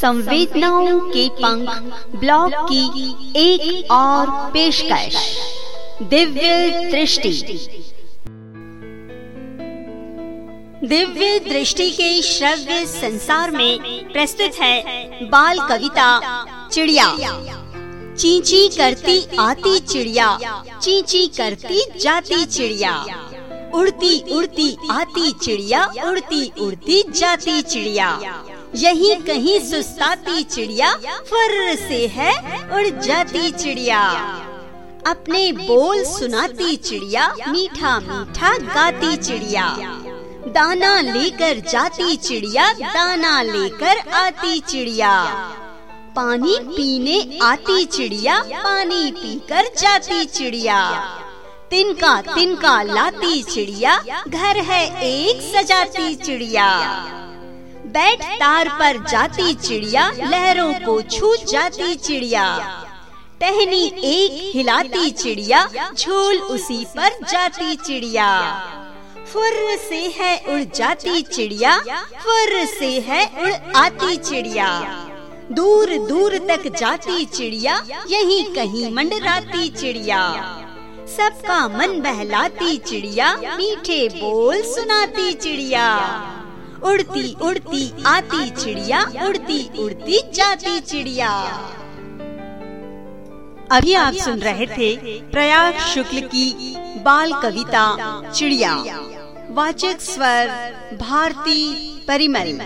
संवेदनाओं के पंख ब्लॉग की एक और पेशकश। दिव्य दृष्टि। दिव्य दृष्टि के श्रव्य संसार में प्रस्तुत है बाल कविता चिड़िया। चींची करती आती चिड़िया, चींची करती जाती चिड़िया। उड़ती उड़ती आती चिड़िया, उड़ती उड़ती जाती चिड़िया। यही कहीं सुस्ताती चिड़िया फुर्र से है उड़ जाती चिड़िया। अपने बोल सुनाती चिड़िया, मीठा मीठा गाती चिड़िया। दाना लेकर जाती चिड़िया, दाना लेकर आती चिड़िया। पानी पीने आती चिड़िया, पानी पीकर जाती चिड़िया। तिनका तिनका लाती चिड़िया, घर है एक सजाती चिड़िया। बैठ तार पर जाती चिड़िया, लहरों को छू जाती चिड़िया। टहनी एक हिलाती चिड़िया, झूल उसी पर जाती चिड़िया। फुर्र से है उड़ जाती चिड़िया फुर्र से है उड़ आती चिड़िया। दूर दूर तक जाती चिड़िया, यहीं कहीं मंडराती चिड़िया। सबका मन बहलाती चिड़िया, मीठे बोल सुनाती चिड़िया। उड़ती उड़ती, आती चिड़िया, उड़ती उड़ती जाती चिड़िया। अभी आप सुन रहे थे प्रयाग शुक्ल की बाल कविता चिड़िया। वाचक स्वर भारती परिमल।